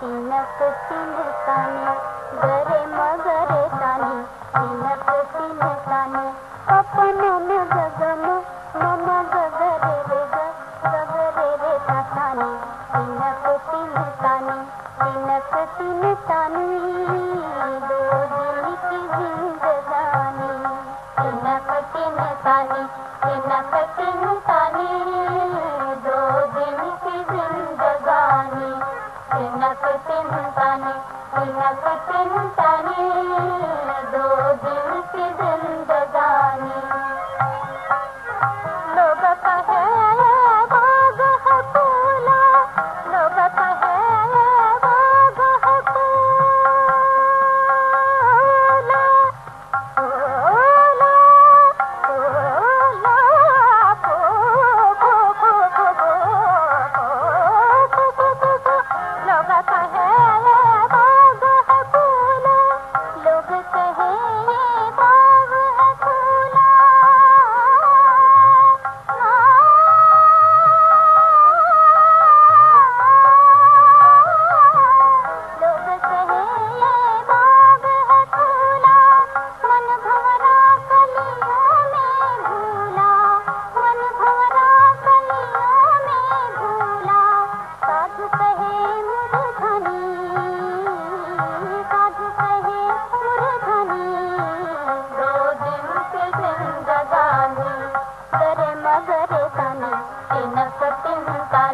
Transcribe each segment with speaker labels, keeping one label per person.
Speaker 1: तिनक सिंहताने गरे मगरे ताने तिनक सिंहताने अपन जगम No.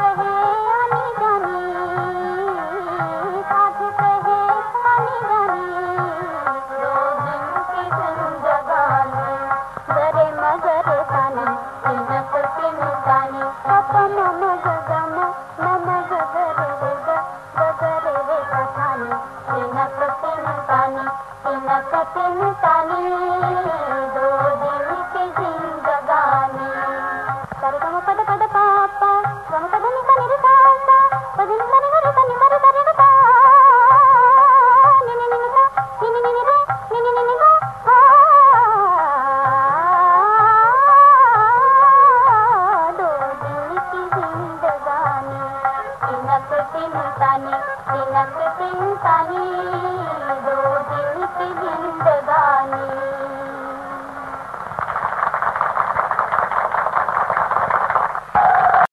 Speaker 1: Bye. tani, tinang tani, tani, tani, tani, tani,